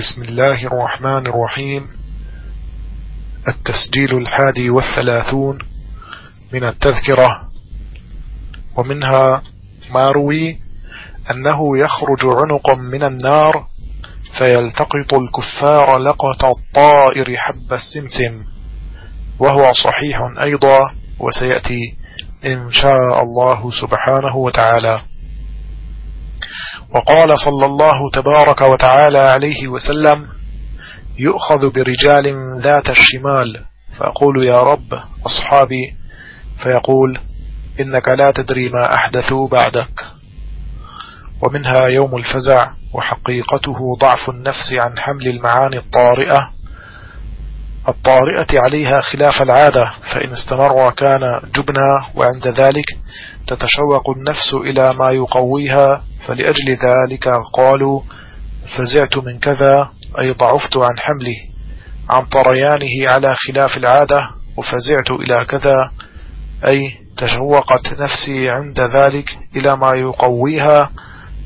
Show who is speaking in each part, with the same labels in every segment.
Speaker 1: بسم الله الرحمن الرحيم. التسجيل الحادي والثلاثون من التذكرة. ومنها ما روي أنه يخرج عنق من النار فيلتقط الكفار لقط الطائر حب السمسم. وهو صحيح أيضا وسيأتي إن شاء الله سبحانه وتعالى. وقال صلى الله تبارك وتعالى عليه وسلم يؤخذ برجال ذات الشمال فأقول يا رب أصحابي فيقول إنك لا تدري ما أحدثوا بعدك. ومنها يوم الفزع وحقيقته ضعف النفس عن حمل المعاني الطارئة الطارئة عليها خلاف العادة فإن استمر كان جبنا وعند ذلك تتشوق النفس إلى ما يقويها فلأجل ذلك قالوا فزعت من كذا أي ضعفت عن حمله عن طريانه على خلاف العادة وفزعت إلى كذا أي تشوقت نفسي عند ذلك إلى ما يقويها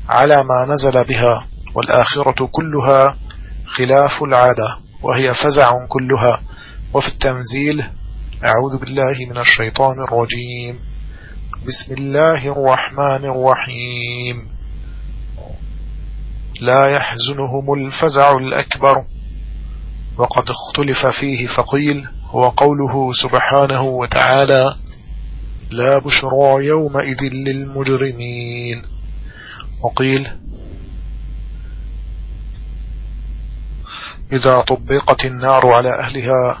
Speaker 1: على ما نزل بها والآخرة كلها خلاف العادة وهي فزع كلها وفي التنزيل أعوذ بالله من الشيطان الرجيم بسم الله الرحمن الرحيم. لا يحزنهم الفزع الأكبر. وقد اختلف فيه فقيل هو قوله سبحانه وتعالى لا بشرى يومئذ للمجرمين. وقيل إذا طبقت النار على أهلها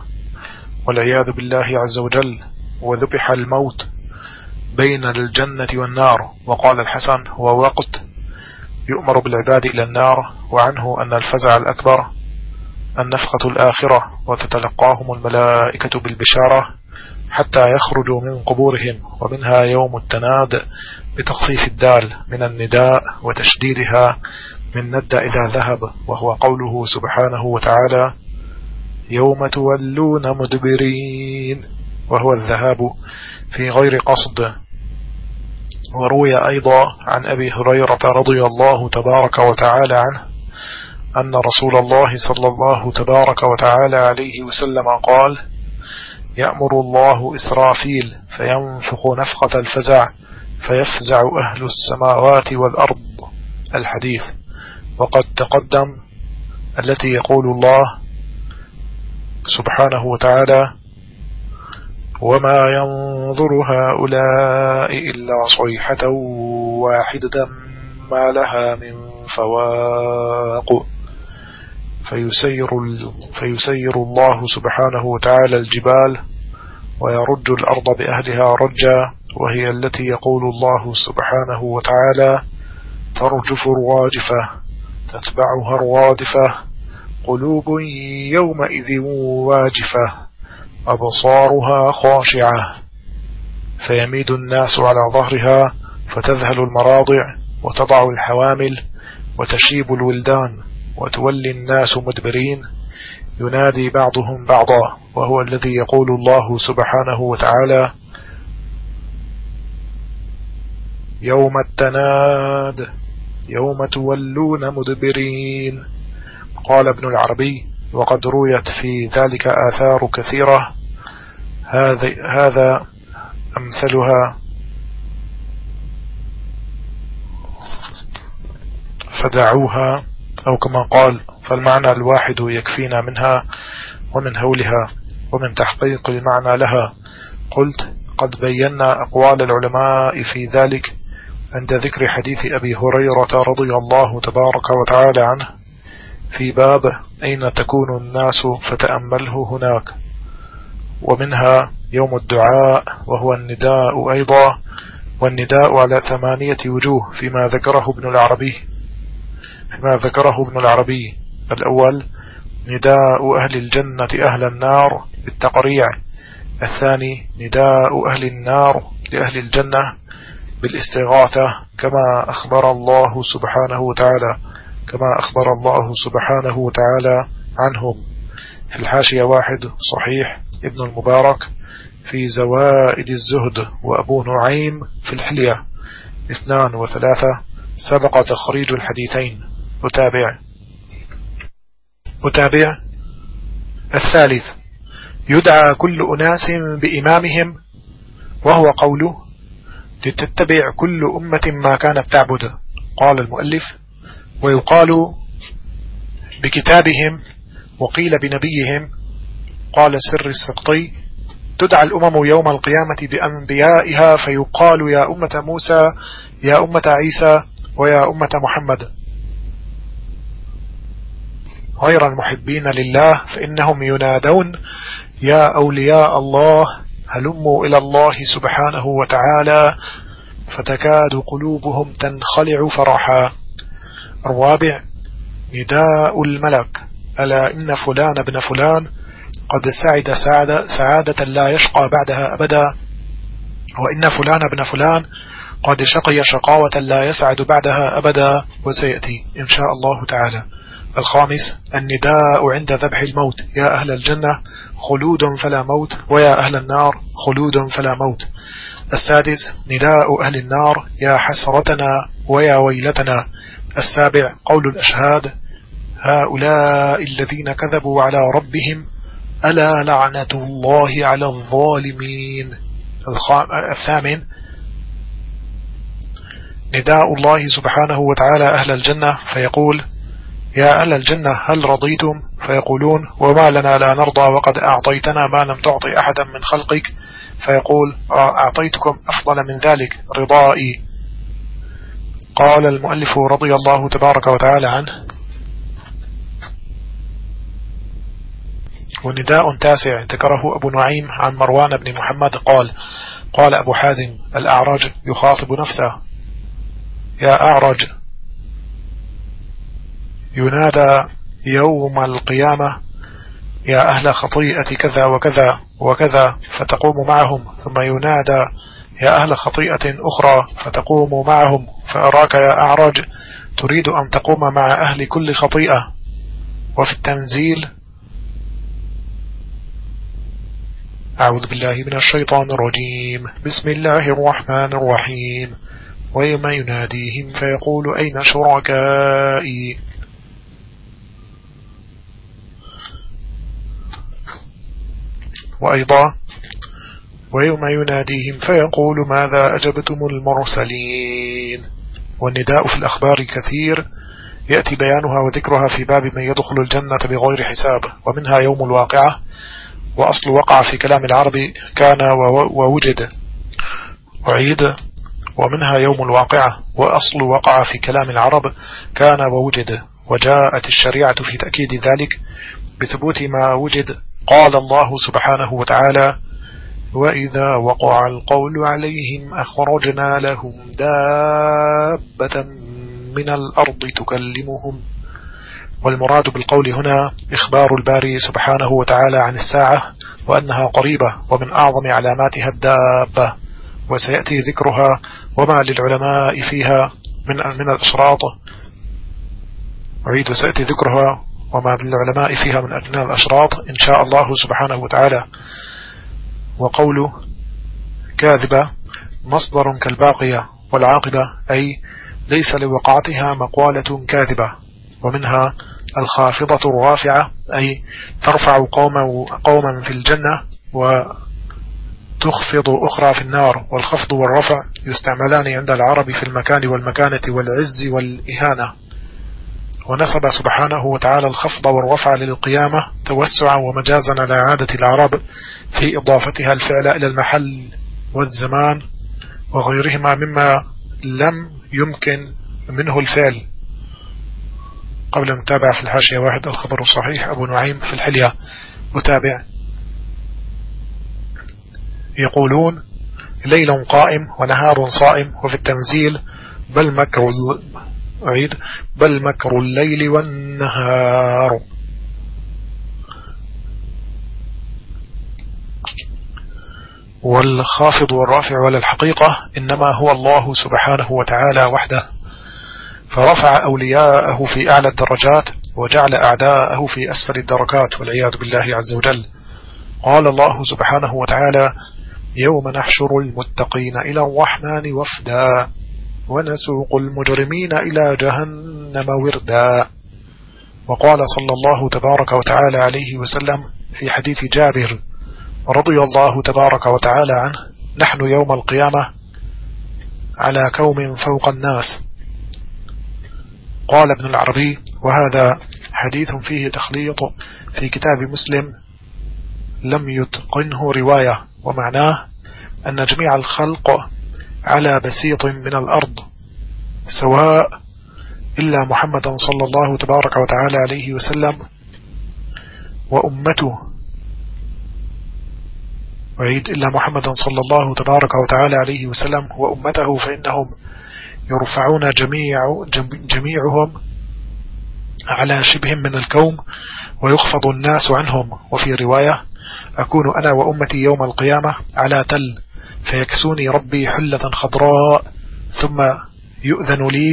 Speaker 1: والعياذ بالله عز وجل وذبح الموت بين الجنة والنار. وقال الحسن هو وقت يؤمر بالعباد إلى النار وعنه أن الفزع الأكبر النفخة الآخرة وتتلقاهم الملائكة بالبشارة حتى يخرجوا من قبورهم ومنها يوم التناد بتخفيف الدال من النداء وتشديدها من ند إلى ذهب وهو قوله سبحانه وتعالى يوم تولون مدبرين وهو الذهاب في غير قصد. وروي أيضا عن أبي هريرة رضي الله تبارك وتعالى عنه أن رسول الله صلى الله تبارك وتعالى عليه وسلم قال يأمر الله إسرافيل فينفخ نفخة الفزع فيفزع أهل السماوات والأرض. الحديث. وقد تقدم التي يقول الله سبحانه وتعالى وما ينظر هؤلاء إلا صيحة واحدة ما لها من فواق فيسير, فيسير الله سبحانه وتعالى الجبال ويرج الأرض بأهلها رجا وهي التي يقول الله سبحانه وتعالى ترجف الواجفة تتبعها الرادفة قلوب يومئذ واجفة أبصارها خاشعة فيميد الناس على ظهرها فتذهل المراضع وتضع الحوامل وتشيب الولدان وتولي الناس مدبرين. ينادي بعضهم بعضا وهو الذي يقول الله سبحانه وتعالى يوم التناد يوم تولون مدبرين. قال ابن العربي وقد رويت في ذلك آثار كثيرة. هذا, أمثلها فدعوها أو كما قال فالمعنى الواحد يكفينا منها ومن هولها ومن تحقيق المعنى لها. قلت قد بينا أقوال العلماء في ذلك عند ذكر حديث أبي هريرة رضي الله تبارك وتعالى عنه. في باب أين تكون الناس فتأمله هناك؟ ومنها يوم الدعاء وهو النداء أيضا والنداء على ثمانية وجوه فيما ذكره ابن العربي. فيما ذكره ابن العربي. الأول نداء أهل الجنة أهل النار بالتقريع. الثاني نداء أهل النار لأهل الجنة بالاستغاثة كما أخبر الله سبحانه وتعالى. كما أخبر الله سبحانه وتعالى عنهم. في الحاشية واحد صحيح ابن المبارك في زوائد الزهد وأبو نعيم في الحلية. اثنان وثلاثة سبق تخريج الحديثين. وتابع متابع. الثالث يدعى كل أناس بإمامهم وهو قوله لتتبع كل أمة ما كانت تعبد. قال المؤلف ويقال بكتابهم وقيل بنبيهم قال سر السقطي تدعى الأمم يوم القيامة بأنبيائها فيقال يا أمة موسى يا أمة عيسى ويا أمة محمد. غير المحبين لله فإنهم ينادون يا أولياء الله هلموا إلى الله سبحانه وتعالى فتكاد قلوبهم تنخلع فرحا. الرابع نداء الملك. ألا إن فلان ابن فلان قد سعد سعادة, سعادة لا يشقى بعدها أبدا. وإن فلان ابن فلان قد شقي شقاوة لا يسعد بعدها أبدا. وسيأتي إن شاء الله تعالى. الخامس النداء عند ذبح الموت. يا أهل الجنة خلود فلا موت. ويا أهل النار خلود فلا موت. السادس نداء أهل النار. يا حسرتنا ويا ويلتنا. السابع قول الأشهاد هؤلاء الذين كذبوا على ربهم ألا لعنة الله على الظالمين. الثامن نداء الله سبحانه وتعالى أهل الجنة فيقول يا أهل الجنة هل رضيتم؟ فيقولون وما لنا لا نرضى وقد أعطيتنا ما لم تعطي أحدا من خلقك. فيقول أعطيتكم أفضل من ذلك رضائي. قال المؤلف رضي الله تبارك وتعالى عنه. ونداء تاسع ذكره أبو نعيم عن مروان بن محمد قال قال أبو حازم الأعرج يخاطب نفسه. يا أعرج. ينادى يوم القيامة يا أهل خطيئة كذا وكذا وكذا فتقوم معهم. ثم ينادى يا أهل خطيئة أخرى فتقوم معهم فأراك يا أعرج تريد أن تقوم مع أهل كل خطيئة. وفي التنزيل أعوذ بالله من الشيطان الرجيم. بسم الله الرحمن الرحيم. ويوم يناديهم فيقول أين شركائي؟ وأيضا ويوم يناديهم فيقول ماذا أجبتم المرسلين؟ والنداء في الأخبار كثير. يأتي بيانها وذكرها في باب من يدخل الجنة بغير حساب ومنها يوم الواقعة. وأصل وقع في كلام العرب كان ووجد. وعيد. ومنها يوم الواقعة. وأصل وقع في كلام العرب كان ووجد. وجاءت الشريعة في تأكيد ذلك بثبوت ما وجد. قال الله سبحانه وتعالى وإذا وقع القول عليهم أخرجنا لهم دابة من الأرض تكلمهم. والمراد بالقول هنا إخبار الباري سبحانه وتعالى عن الساعة وأنها قريبة ومن أعظم علاماتها الدابة وسيأتي ذكرها وما للعلماء فيها من من الأشراط. أعيد وسيأتي ذكرها وما للعلماء فيها من أبناء الأشراط إن شاء الله سبحانه وتعالى. وقوله كاذبة مصدر كالباقية والعاقبة أي ليس لوقعتها مقالة كاذبة ومنها الخافضة الرافعة أي ترفع قوما, قوما في الجنة وتخفض أخرى في النار والخفض والرفع يستعملان عند العرب في المكان والمكانة والعز والإهانة. ونسب سبحانه وتعالى الخفض والرفع للقيامة توسعا ومجازا على عادة العرب في إضافتها الفعل إلى المحل والزمان وغيرهما مما لم يمكن منه الفعل. قبل المتابعة في الحاشية واحد الخبر الصحيح أبو نعيم في الحلية متابع. يقولون ليل قائم ونهار صائم وفي التنزيل بل مكر أعيد. بل مكر الليل والنهار. والخافض والرافع على الحقيقة إنما هو الله سبحانه وتعالى وحده. فرفع أولياءه في أعلى الدرجات وجعل أعداءه في أسفل الدركات والعياذ بالله عز وجل. قال الله سبحانه وتعالى يوم نحشر المتقين إلى الرحمن وفدا. ونسوق المجرمين إلى جهنم وردا. وقال صلى الله تبارك وتعالى عليه وسلم في حديث جابر رضي الله تبارك وتعالى عنه نحن يوم القيامة على كوم فوق الناس. قال ابن العربي وهذا حديث فيه تخليط في كتاب مسلم لم يتقنه رواية ومعناه أن جميع الخلق على بسيط من الأرض سواء إلا محمدا صلى الله تبارك وتعالى عليه وسلم وأمته. وعيد إلا محمدا صلى الله تبارك وتعالى عليه وسلم وأمته فإنهم يرفعون جميع جميعهم على شبه من الكوم ويخفض الناس عنهم. وفي رواية أكون أنا وأمتي يوم القيامة على تل. فيكسوني ربي حلة خضراء ثم يؤذن لي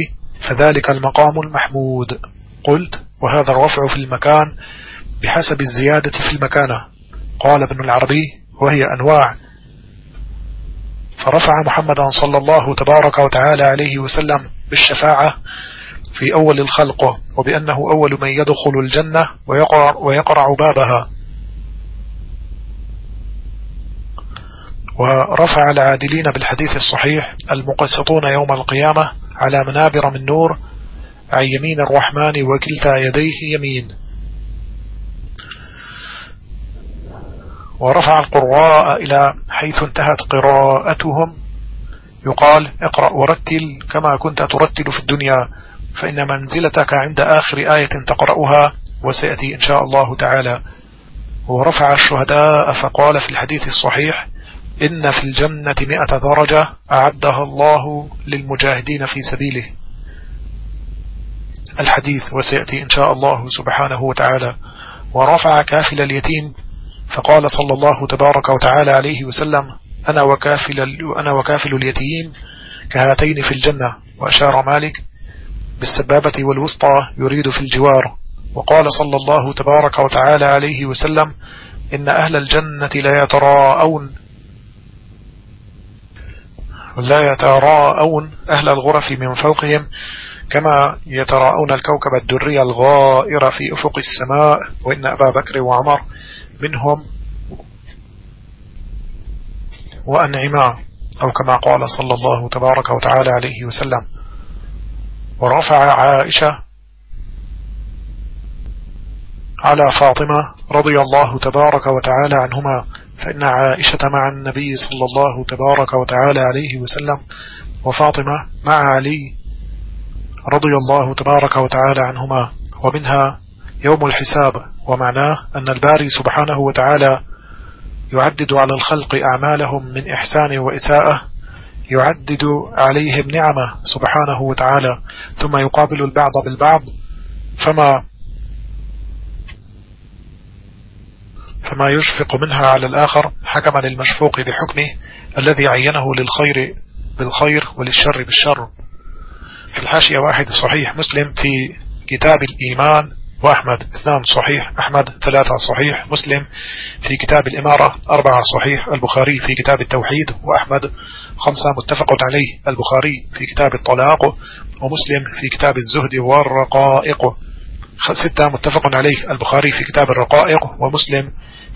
Speaker 1: فذلك المقام المحمود. قلت وهذا الرفع في المكان بحسب الزيادة في المكانة. قال ابن العربي وهي أنواع. فرفع محمدا صلى الله تبارك وتعالى عليه وسلم بالشفاعة في أول الخلق وبأنه أول من يدخل الجنة ويقرع, ويقرع بابها. ورفع العادلين بالحديث الصحيح المقسطون يوم القيامة على منابر من نور عن يمين الرحمن وكلتا يديه يمين. ورفع القراء إلى حيث انتهت قراءتهم. يقال اقرأ ورتل كما كنت ترتل في الدنيا فإن منزلتك عند آخر آية تقرأها وسيأتي إن شاء الله تعالى. ورفع الشهداء فقال في الحديث الصحيح إن في الجنة مئة درجة أعدها الله للمجاهدين في سبيله. الحديث وسيأتي إن شاء الله سبحانه وتعالى. ورفع كافل اليتيم فقال صلى الله تبارك وتعالى عليه وسلم أنا وكافل, أنا وكافل اليتيم كهاتين في الجنة. وأشار مالك بالسبابة والوسطى يريد في الجوار. وقال صلى الله تبارك وتعالى عليه وسلم إن أهل الجنة لا يتراءون. لا يتراءون أهل الغرف من فوقهم كما يتراءون الكوكب الدري الغائر في أفق السماء وإن أبا بكر وعمر منهم وأنعما أو كما قال صلى الله تبارك وتعالى عليه وسلم. ورفع عائشة على فاطمة رضي الله تبارك وتعالى عنهما فإن عائشة مع النبي صلى الله تبارك وتعالى عليه وسلم وفاطمة مع علي رضي الله تبارك وتعالى عنهما ومنها يوم الحساب ومعناه أن الباري سبحانه وتعالى يعدد على الخلق أعمالهم من إحسان وإساءة يعدد عليهم نعمة سبحانه وتعالى ثم يقابل البعض بالبعض فما فما يشفق منها على الآخر حكم للمشفوق بحكمه الذي عينه للخير بالخير وللشر بالشر. في الحاشية واحد صحيح مسلم في كتاب الإيمان وأحمد اثنان صحيح أحمد ثلاثة صحيح مسلم في كتاب الإمارة أربعة صحيح البخاري في كتاب التوحيد وأحمد خمسة متفق عليه البخاري في كتاب الطلاق ومسلم في كتاب الزهد والرقائق. ستة متفق عليه البخاري في كتاب الرقائق ومسلم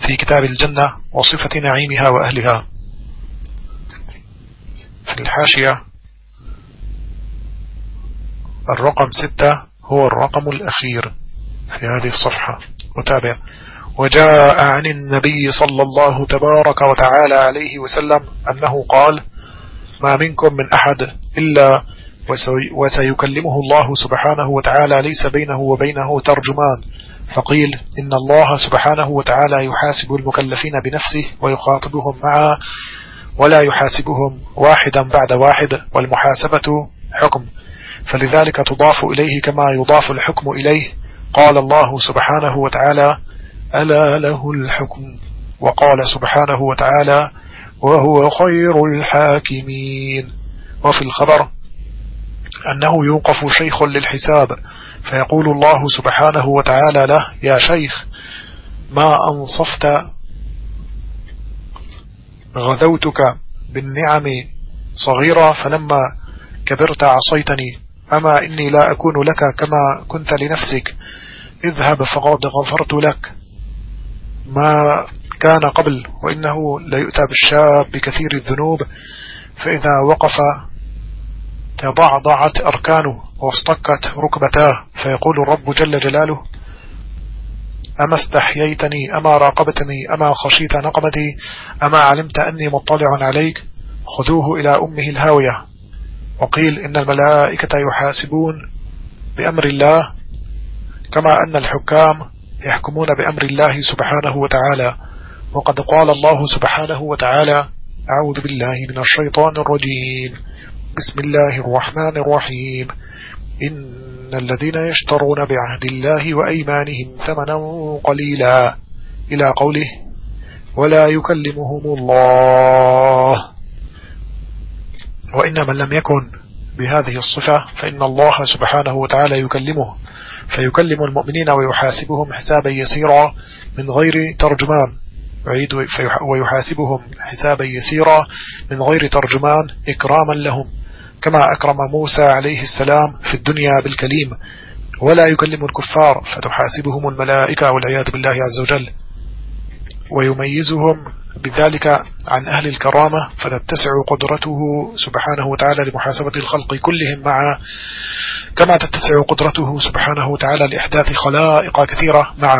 Speaker 1: في كتاب الجنة وصفة نعيمها وأهلها. في الحاشية الرقم ستة هو الرقم الأخير في هذه الصفحة. وتابع وجاء عن النبي صلى الله تبارك وتعالى عليه وسلم أنه قال ما منكم من أحد إلا وسيكلمه الله سبحانه وتعالى ليس بينه وبينه ترجمان. فقيل إن الله سبحانه وتعالى يحاسب المكلفين بنفسه ويخاطبهم معه ولا يحاسبهم واحدا بعد واحد والمحاسبة حكم. فلذلك تضاف إليه كما يضاف الحكم إليه. قال الله سبحانه وتعالى ألا له الحكم؟ وقال سبحانه وتعالى وهو خير الحاكمين. وفي الخبر أنه يوقف شيخ للحساب. فيقول الله سبحانه وتعالى له يا شيخ ما أنصفت غذوتك بالنعم صغيرة فلما كبرت عصيتني أما إني لا أكون لك كما كنت لنفسك. اذهب فقد غفرت لك ما كان قبل وإنه لا يؤتى بالشاب بكثير الذنوب. فإذا وقف تضعضعت أركانه واصطكت ركبتاه فيقول الرب جل جلاله أما استحييتني أما راقبتني أما خشيت نقمتي أما علمت أني مطلع عليك خذوه إلى أمه الهاوية. وقيل إن الملائكة يحاسبون بأمر الله كما أن الحكام يحكمون بأمر الله سبحانه وتعالى. وقد قال الله سبحانه وتعالى أعوذ بالله من الشيطان الرجيم. بسم الله الرحمن الرحيم. إن الذين يشترون بعهد الله وأيمانهم ثمنا قليلا. إلى قوله ولا يكلمهم الله. وإن من لم يكن بهذه الصفة فإن الله سبحانه وتعالى يكلمه. فيكلم المؤمنين ويحاسبهم حسابا يسيرا من غير ترجمان. ويحاسبهم حسابا يسيرا من غير ترجمان إكراما لهم. كما أكرم موسى عليه السلام في الدنيا بالكليم ولا يكلم الكفار فتحاسبهم الملائكة والعياذ بالله عز وجل. ويميزهم بذلك عن أهل الكرامة فتتسع قدرته سبحانه وتعالى لمحاسبة الخلق كلهم مع كما تتسع قدرته سبحانه وتعالى لإحداث خلائق كثيرة مع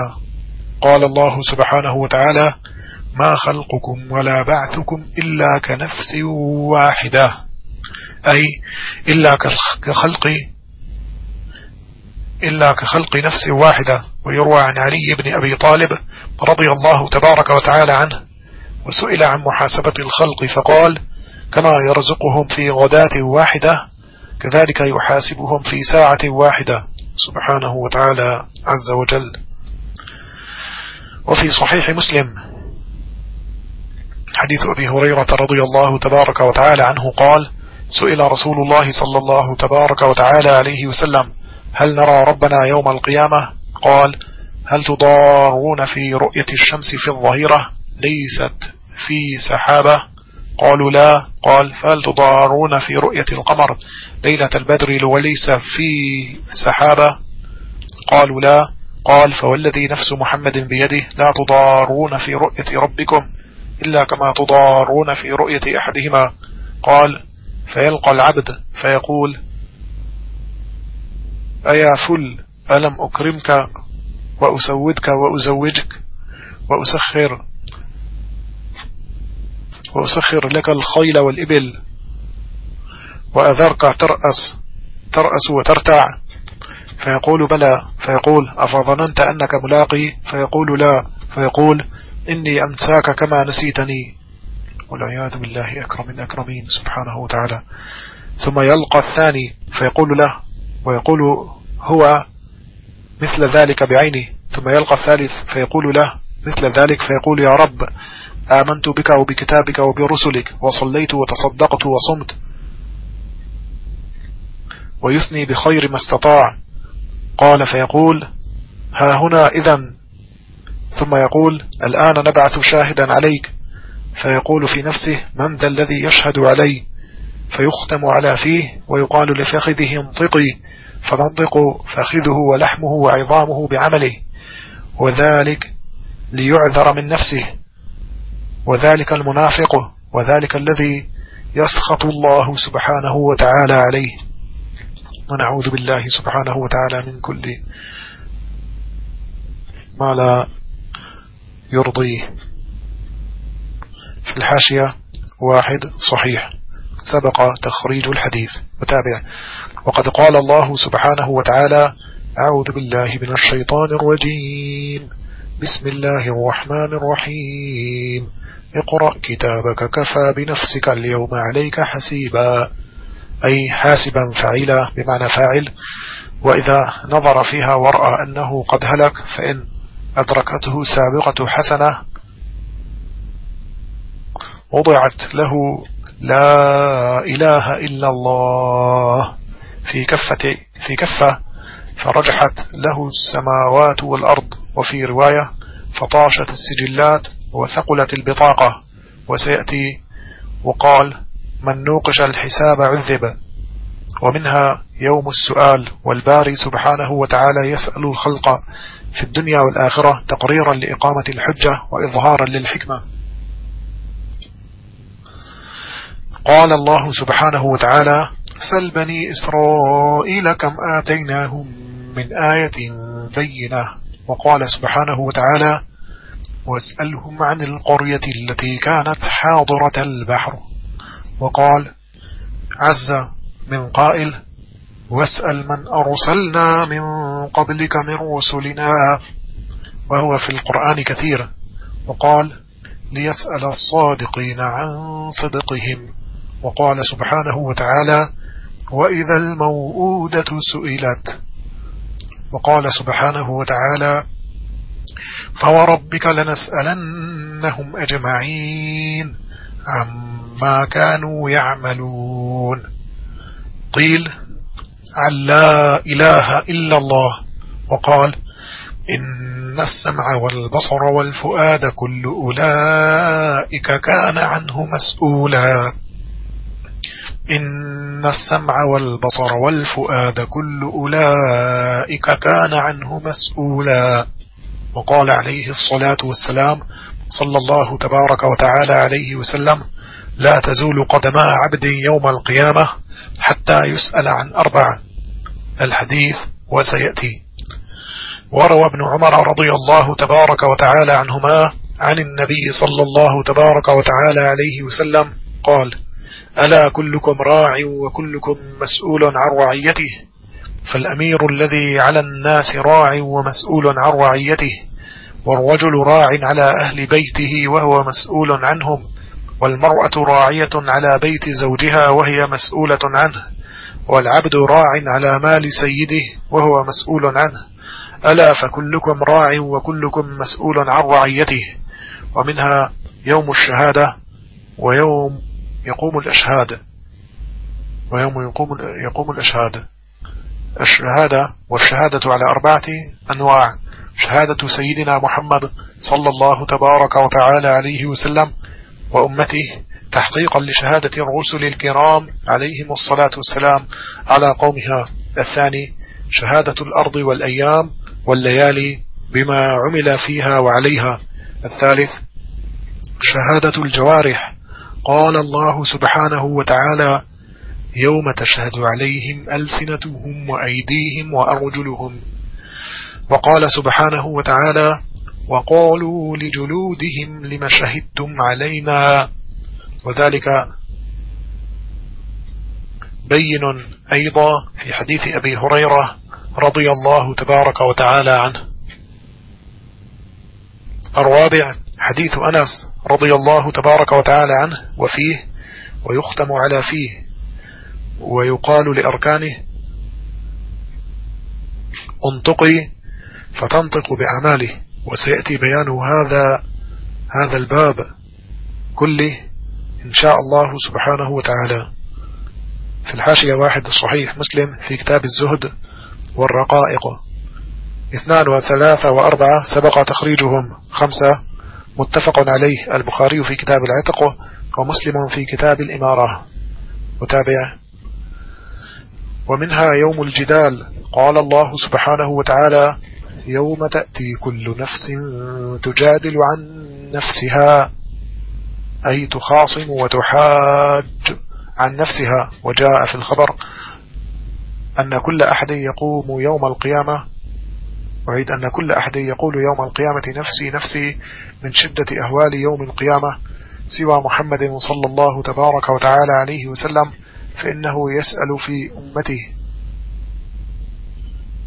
Speaker 1: قال الله سبحانه وتعالى ما خلقكم ولا بعثكم إلا كنفس واحدة. أي إلا كخلق إلا كخلق نفس واحدة ويروى عن علي بن أبي طالب رضي الله تبارك وتعالى عنه وسئل عن محاسبة الخلق فقال كما يرزقهم في غداة واحدة كذلك يحاسبهم في ساعة واحدة. سبحانه وتعالى عز وجل. وفي صحيح مسلم حديث أبي هريرة رضي الله تبارك وتعالى عنه قال سئل رسول الله صلى الله تبارك وتعالى عليه وسلم هل نرى ربنا يوم القيامة؟ قال هل تضارون في رؤية الشمس في الظهيرة؟ ليست في سحابة. قالوا لا. قال فهل تضارون في رؤية القمر ليلة البدر وليس في سحابة؟ قالوا لا. قال فوالذي نفس محمد بيده لا تضارون في رؤية ربكم إلا كما تضارون في رؤية أحدهما. قال فيلقى العبد فيقول أيا فل ألم أكرمك وأسودك وأزوجك وأسخر وأسخر لك الخيل والإبل وأذرك ترأس ترأس وترتع. فيقول بلى فيقول أفظننت أنك ملاقي؟ فيقول لا فيقول إني أنساك كما نسيتني. والعياذ بالله أكرم الأكرمين سبحانه وتعالى. ثم يلقى الثاني فيقول له ويقول هو مثل ذلك بعينه. ثم يلقى الثالث فيقول له مثل ذلك فيقول يا رب آمنت بك وبكتابك وبرسلك وصليت وتصدقت وصمت. ويثني بخير ما استطاع. قال فيقول ها هنا إذا ثم يقول الآن نبعث شاهدا عليك. فيقول في نفسه من ذا الذي يشهد علي؟ فيختم على فيه ويقال لفخذه انطقي فتنطق فخذه ولحمه وعظامه بعمله. وذلك ليعذر من نفسه. وذلك المنافق وذلك الذي يسخط الله سبحانه وتعالى عليه. ونعوذ بالله سبحانه وتعالى من كل ما لا يرضيه. الحاشية واحد صحيح. سبق تخريج الحديث. متابع وقد قال الله سبحانه وتعالى أعوذ بالله من الشيطان الرجيم. بسم الله الرحمن الرحيم. اقرأ كتابك كفى بنفسك اليوم عليك حسيبا. أي حاسبا فعيلا بمعنى فاعل. وإذا نظر فيها ورأى أنه قد هلك فإن أدركته سابقة حسنة وضعت له لا إله إلا الله في كفة في كفة فرجحت له السماوات والأرض وفي رواية فطاشت السجلات وثقلت البطاقة. وسيأتي وقال من نوقش الحساب عذب. ومنها يوم السؤال والباري سبحانه وتعالى يسأل الخلق في الدنيا والآخرة تقريرا لإقامة الحجة وإظهارا للحكمة. قال الله سبحانه وتعالى سل بني إسرائيل كم آتيناهم من آية بينة. وقال سبحانه وتعالى واسألهم عن القرية التي كانت حاضرة البحر. وقال عز من قائل واسأل من أرسلنا من قبلك من رسلنا. وهو في القرآن كثير. وقال ليسأل الصادقين عن صدقهم. وقال سبحانه وتعالى وإذا الموءودة سئلت. وقال سبحانه وتعالى فوربك لنسألنهم أجمعين عما كانوا يعملون. قيل عن لا إله إلا الله. وقال إن السمع والبصر والفؤاد كل أولئك كان عنه مسؤولا. إن السمع والبصر والفؤاد كل أولئك كان عنه مسؤولا. وقال عليه الصلاة والسلام صلى الله تبارك وتعالى عليه وسلم لا تزول قدما عبد يوم القيامة حتى يسأل عن أربع. الحديث وسيأتي. وروى ابن عمر رضي الله تبارك وتعالى عنهما عن النبي صلى الله تبارك وتعالى عليه وسلم قال ألا كلكم راع وكلكم مسؤول عن رعيته؟ فالأمير الذي على الناس راع ومسؤول عن رعيته والرجل راع على أهل بيته وهو مسؤول عنهم والمرأة راعية على بيت زوجها وهي مسؤولة عنه والعبد راع على مال سيده وهو مسؤول عنه. ألا فكلكم راع وكلكم مسؤول عن رعيته؟ ومنها يوم الشهادة ويوم يقوم الأشهاد. ويوم يقوم, يقوم الأشهاد. الشهادة والشهادة على أربعة أنواع. شهادة سيدنا محمد صلى الله تبارك وتعالى عليه وسلم وأمته تحقيقا لشهادة الرسل الكرام عليهم الصلاة والسلام على قومها. الثاني شهادة الأرض والأيام والليالي بما عمل فيها وعليها. الثالث شهادة الجوارح قال الله سبحانه وتعالى يوم تشهد عليهم ألسنتهم وأيديهم وأرجلهم. وقال سبحانه وتعالى وقالوا لجلودهم لم شهدتم علينا. وذلك بين أيضا في حديث أبي هريرة رضي الله تبارك وتعالى عنه. الرابع حديث أنس رضي الله تبارك وتعالى عنه وفيه ويختم على فيه ويقال لأركانه انطقي فتنطق بأعماله وسيأتي بيان هذا هذا الباب كله إن شاء الله سبحانه وتعالى. في الحاشية واحد الصحيح مسلم في كتاب الزهد والرقائق. اثنان وثلاثة وأربعة سبق تخريجهم خمسة متفق عليه البخاري في كتاب العتق ومسلم في كتاب الإمارة. متابع. ومنها يوم الجدال. قال الله سبحانه وتعالى يوم تأتي كل نفس تجادل عن نفسها. أي تخاصم وتحاج عن نفسها. وجاء في الخبر أن كل أحد يقوم يوم القيامة أعيد أن كل أحد يقول يوم القيامة نفسي نفسي من شدة أهوال يوم القيامة سوى محمد صلى الله تبارك وتعالى عليه وسلم فإنه يسأل في أمته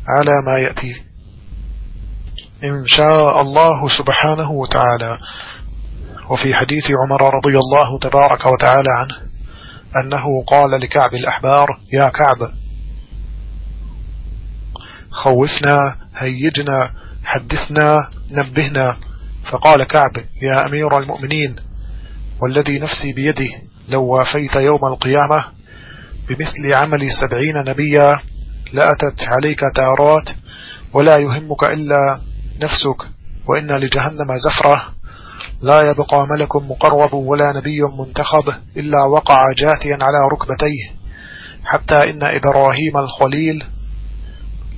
Speaker 1: على ما يأتي. إن شاء الله سبحانه وتعالى. وفي حديث عمر رضي الله تبارك وتعالى عنه أنه قال لكعب الأحبار يا كعب خوفنا هيجنا حدثنا نبهنا. فقال كعب يا أمير المؤمنين والذي نفسي بيده لو وافيت يوم القيامة بمثل عمل سبعين نبيا لأتت عليك تارات ولا يهمك إلا نفسك وإن لجهنم زفرة. لا يبقى ملك مقرب ولا نبي منتخب إلا وقع جاثيا على ركبتيه حتى إن إبراهيم الخليل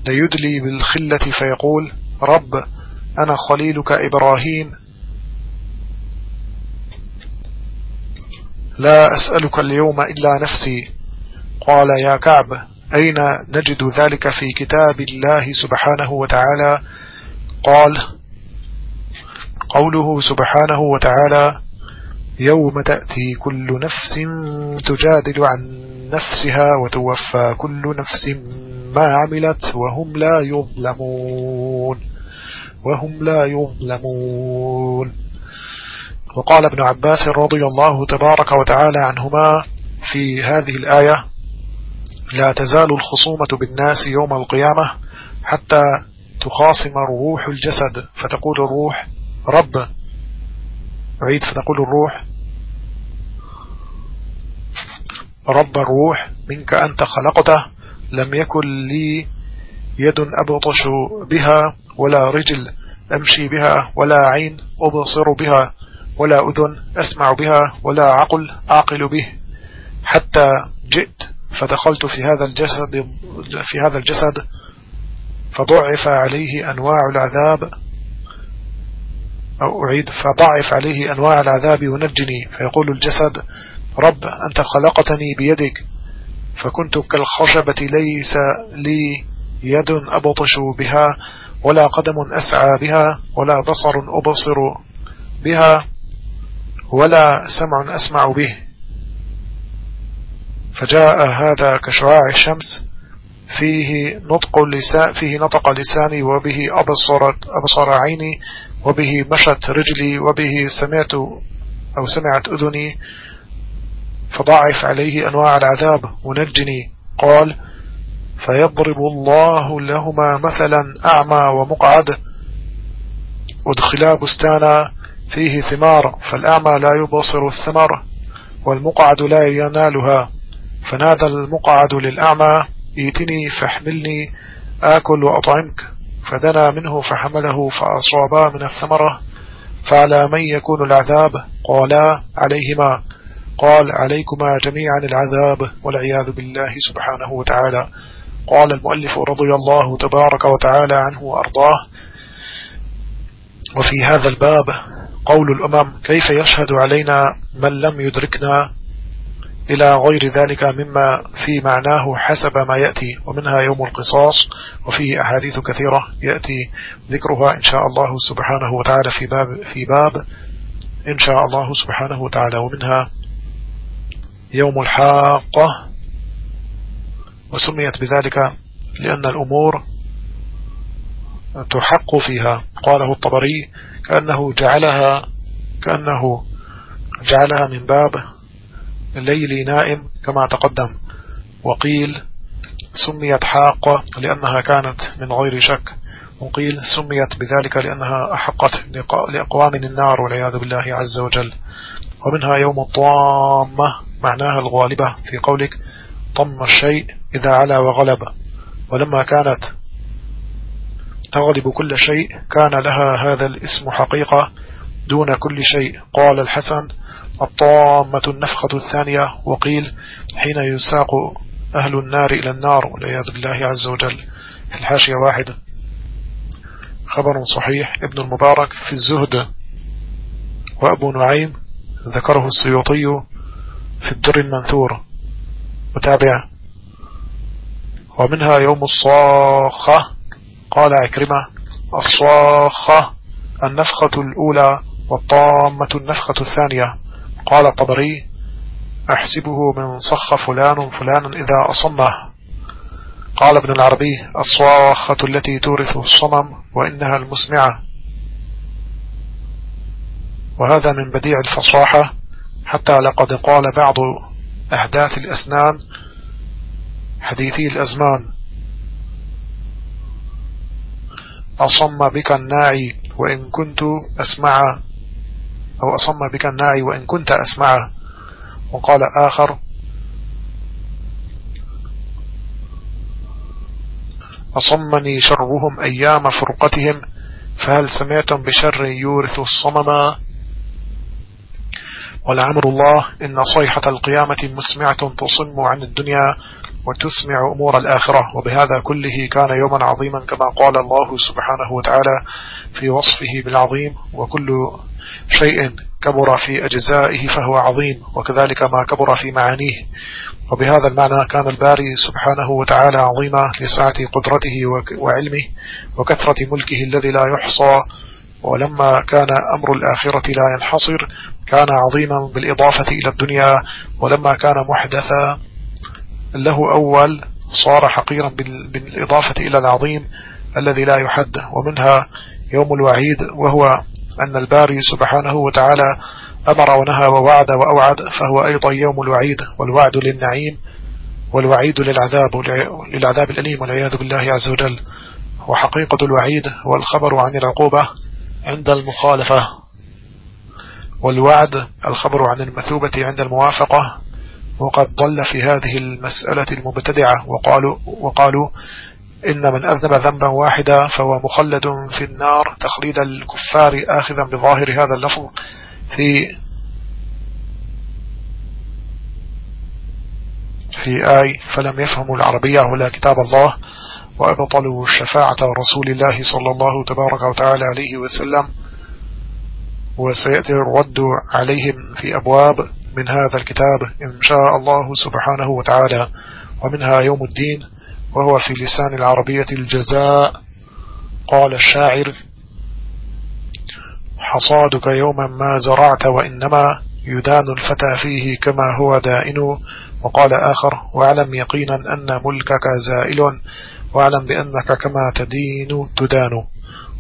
Speaker 1: ليدلي بالخلة فيقول رب أنا خليلك إبراهيم. لا أسألك اليوم إلا نفسي. قال يا كعب أين نجد ذلك في كتاب الله سبحانه وتعالى؟ قال قوله سبحانه وتعالى يوم تأتي كل نفس تجادل عن نفسها وتوفى كل نفس ما عملت وهم لا يظلمون وهم لا يظلمون. وقال ابن عباس رضي الله تبارك وتعالى عنهما في هذه الآية لا تزال الخصومة بالناس يوم القيامة حتى تخاصم الروح الجسد. فتقول الروح رب. عيد فتقول الروح رب الروح منك أنت خلقته لم يكن لي يد أبطش بها ولا رجل أمشي بها ولا عين أبصر بها ولا أذن أسمع بها ولا عقل أعقل به. حتى جئت فدخلت في هذا الجسد في هذا الجسد فضعف عليه أنواع العذاب. أو أعيد فضعف عليه أنواع العذاب ونجني. فيقول الجسد رب أنت خلقتني بيدك. فكنت كالخشبة ليس لي يد أبطش بها ولا قدم أسعى بها ولا بصر أبصر بها ولا سمع أسمع به. فجاء هذا كشعاع الشمس فيه نطق اللسان فيه نطق لساني وبه أبصرت أبصر عيني وبه مشت رجلي وبه سمعت أو سمعت أذني. فضاعف عليه أنواع العذاب. ونجني قال فيضرب الله لهما مثلا أعمى ومقعد. ادخلا بستانا فيه ثمار فالأعمى لا يبصر الثمر والمقعد لا ينالها. فنادى المقعد للأعمى ايتني فاحملني آكل وأطعمك. فدنا منه فحمله فأصابا من الثمرة فعلى من يكون العذاب؟ قالا عليهما. قال عليكما جميعا العذاب والعياذ بالله سبحانه وتعالى. قال المؤلف رضي الله تبارك وتعالى عنه وأرضاه. وفي هذا الباب قول الأمم كيف يشهد علينا من لم يدركنا إلى غير ذلك مما في معناه حسب ما يأتي ومنها يوم القصاص وفيه أحاديث كثيرة يأتي ذكرها إن شاء الله سبحانه وتعالى في باب, في باب إن شاء الله سبحانه وتعالى ومنها يوم الحاقة وسميت بذلك لأن الأمور تحق فيها. قاله الطبري كأنه جعلها كأنه جعلها من باب الليل نائم كما تقدم. وقيل سميت حاقة لأنها كانت من غير شك. وقيل سميت بذلك لأنها أحقت لأقوام النار والعياذ بالله عز وجل. ومنها يوم الطامة معناها الغالبة في قولك طم الشيء إذا علا وغلب. ولما كانت تغلب كل شيء كان لها هذا الاسم حقيقة دون كل شيء. قال الحسن الطامة النفخة الثانية. وقيل حين يساق أهل النار إلى النار والعياذ بالله عز وجل. في الحاشية واحد. خبر صحيح ابن المبارك في الزهد وأبو نعيم ذكره السيوطي. في الدر المنثور. متابع ومنها يوم الصاخة. قال عكرمة الصاخة النفخة الأولى والطامة النفخة الثانية. قال الطبري أحسبه من صخ فلان فلانا إذا أصمه. قال ابن العربي الصاخة التي تورث الصمم وإنها المسمعة. وهذا من بديع الفصاحة. حتى لقد قال بعض أحداث الأسنان حديثي الأزمان. أصم بك الناعي وإن كنت أسمع أو أصم بك الناعي وإن كنت أسمعه وقال آخر أصمني شرهم أيام فرقتهم فهل سمعتم بشر يورث الصمم؟ ولعمر الله إن صيحة القيامة مسمعة تصم عن الدنيا وتسمع أمور الآخرة وبهذا كله كان يوما عظيما كما قال الله سبحانه وتعالى في وصفه بالعظيم وكل شيء كبر في أجزائه فهو عظيم وكذلك ما كبر في معانيه. وبهذا المعنى كان الباري سبحانه وتعالى عظيما لسعة قدرته وعلمه وكثرة ملكه الذي لا يحصى ولما كان أمر الآخرة لا ينحصر كان عظيما بالإضافة إلى الدنيا ولما كان محدثا له أول صار حقيرا بالإضافة إلى العظيم الذي لا يحد ومنها يوم الوعيد وهو أن الباري سبحانه وتعالى أمر ونهى ووعد وأوعد فهو أيضا يوم الوعيد والوعد للنعيم والوعيد للعذاب للعذاب الأليم والعياذ بالله عز وجل. وحقيقة الوعيد هو الخبر عن العقوبة عند المخالفة. والوعد الخبر عن المثوبة عند الموافقة وقد ضل في هذه المسألة المبتدعة وقالوا, وقالوا إن من أذنب ذنبا واحدا فهو مخلد في النار تخليد الكفار آخذا بظاهر هذا اللفظ في في آي فلم يفهموا العربية ولا كتاب الله وأبطلوا شفاعة رسول الله صلى الله تبارك وتعالى عليه وسلم. وسيأتي الرد عليهم في أبواب من هذا الكتاب إن شاء الله سبحانه وتعالى. ومنها يوم الدين وهو في لسان العربية الجزاء. قال الشاعر حصادك يوما ما زرعت وإنما يدان الفتى فيه كما هو دائن. وقال آخر واعلم يقينا أن ملكك زائل واعلم بأنك كما تدين تدان.